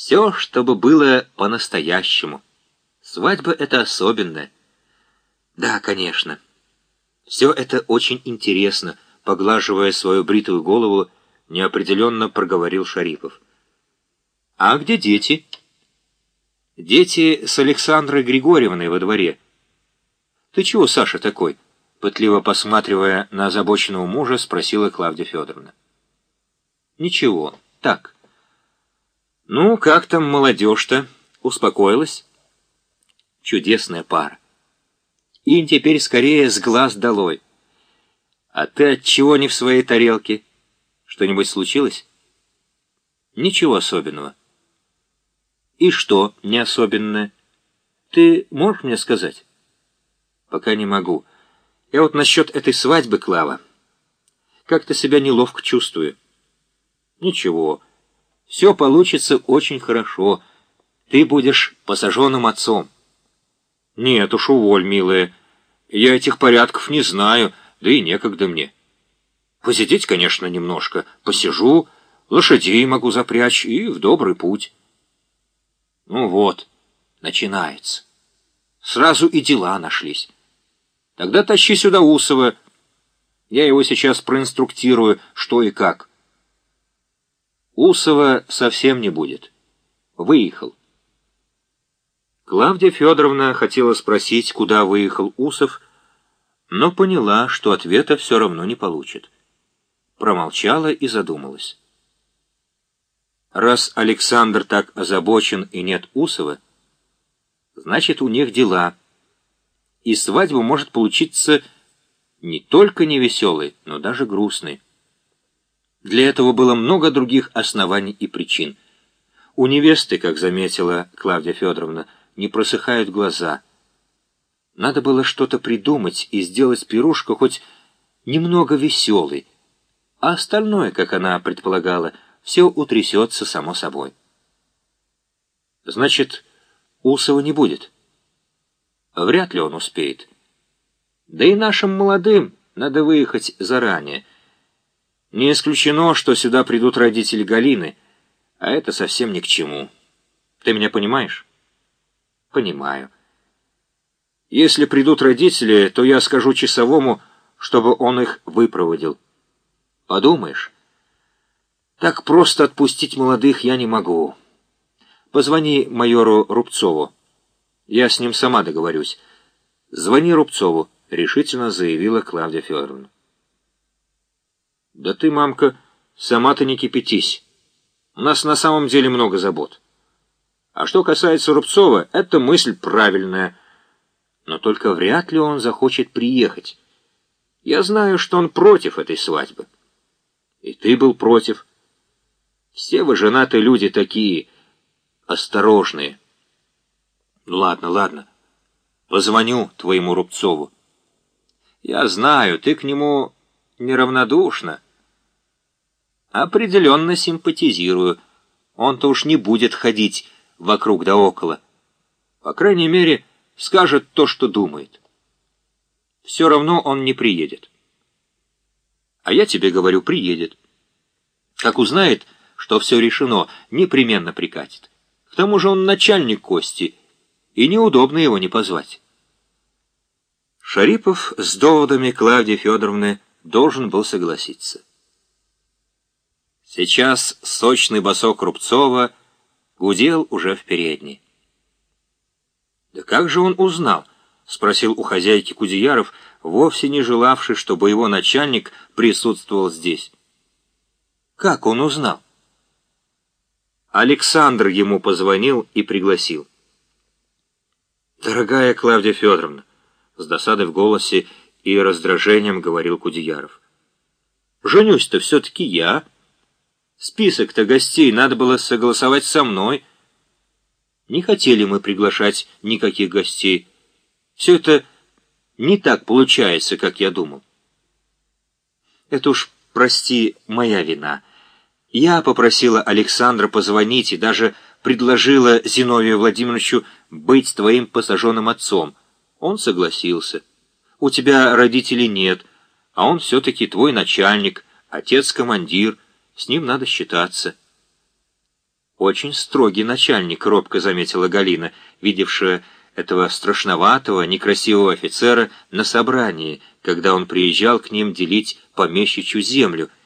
Все, чтобы было по-настоящему. Свадьба — это особенное. Да, конечно. Все это очень интересно, поглаживая свою бритую голову, неопределенно проговорил Шарипов. А где дети? Дети с Александрой Григорьевной во дворе. Ты чего, Саша, такой? Пытливо посматривая на озабоченного мужа, спросила Клавдия Федоровна. Ничего, так. Ну, как там молодежь-то? Успокоилась? Чудесная пара. Им теперь скорее с глаз долой. А ты от чего не в своей тарелке? Что-нибудь случилось? Ничего особенного. И что не особенное? Ты можешь мне сказать? Пока не могу. Я вот насчет этой свадьбы, Клава. Как-то себя неловко чувствую. Ничего. Все получится очень хорошо. Ты будешь посаженным отцом. Нет уж, уволь, милая. Я этих порядков не знаю, да и некогда мне. Посидеть, конечно, немножко. Посижу, лошадей могу запрячь и в добрый путь. Ну вот, начинается. Сразу и дела нашлись. Тогда тащи сюда Усова. Я его сейчас проинструктирую, что и как. Усова совсем не будет. Выехал. Клавдия Федоровна хотела спросить, куда выехал Усов, но поняла, что ответа все равно не получит. Промолчала и задумалась. Раз Александр так озабочен и нет Усова, значит, у них дела. И свадьба может получиться не только невеселой, но даже грустной. Для этого было много других оснований и причин. У невесты, как заметила Клавдия Федоровна, не просыхают глаза. Надо было что-то придумать и сделать пирушку хоть немного веселой, а остальное, как она предполагала, — все утрясется само собой. Значит, Усова не будет. Вряд ли он успеет. Да и нашим молодым надо выехать заранее. Не исключено, что сюда придут родители Галины, а это совсем ни к чему. Ты меня понимаешь? Понимаю. Если придут родители, то я скажу часовому, чтобы он их выпроводил. Подумаешь? Так просто отпустить молодых я не могу. Позвони майору Рубцову. Я с ним сама договорюсь. Звони Рубцову, решительно заявила Клавдия Федоровна. Да ты, мамка, сама-то не кипятись. У нас на самом деле много забот. А что касается Рубцова, это мысль правильная. Но только вряд ли он захочет приехать. Я знаю, что он против этой свадьбы. И ты был против. Все вы женатые люди такие осторожные. Ну ладно, ладно. Позвоню твоему Рубцову. Я знаю, ты к нему неравнодушна. Определенно симпатизирую. Он-то уж не будет ходить вокруг да около. По крайней мере, скажет то, что думает. Все равно он не приедет. А я тебе говорю, приедет. Как узнает, что все решено, непременно прикатит. К тому же он начальник Кости, и неудобно его не позвать. Шарипов с доводами Клавдии Федоровны должен был согласиться. Сейчас сочный босок Рубцова гудел уже в передней. «Да как же он узнал?» — спросил у хозяйки Кудеяров, вовсе не желавший, чтобы его начальник присутствовал здесь. «Как он узнал?» Александр ему позвонил и пригласил. «Дорогая Клавдия Федоровна», — с досадой в голосе и раздражением говорил Кудеяров, «женюсь-то все-таки я. Список-то гостей надо было согласовать со мной. Не хотели мы приглашать никаких гостей. Все это не так получается, как я думал. Это уж, прости, моя вина». Я попросила Александра позвонить и даже предложила Зиновию Владимировичу быть твоим посаженным отцом. Он согласился. У тебя родителей нет, а он все-таки твой начальник, отец-командир, с ним надо считаться. «Очень строгий начальник», — робко заметила Галина, видевшая этого страшноватого, некрасивого офицера на собрании, когда он приезжал к ним делить помещичью землю —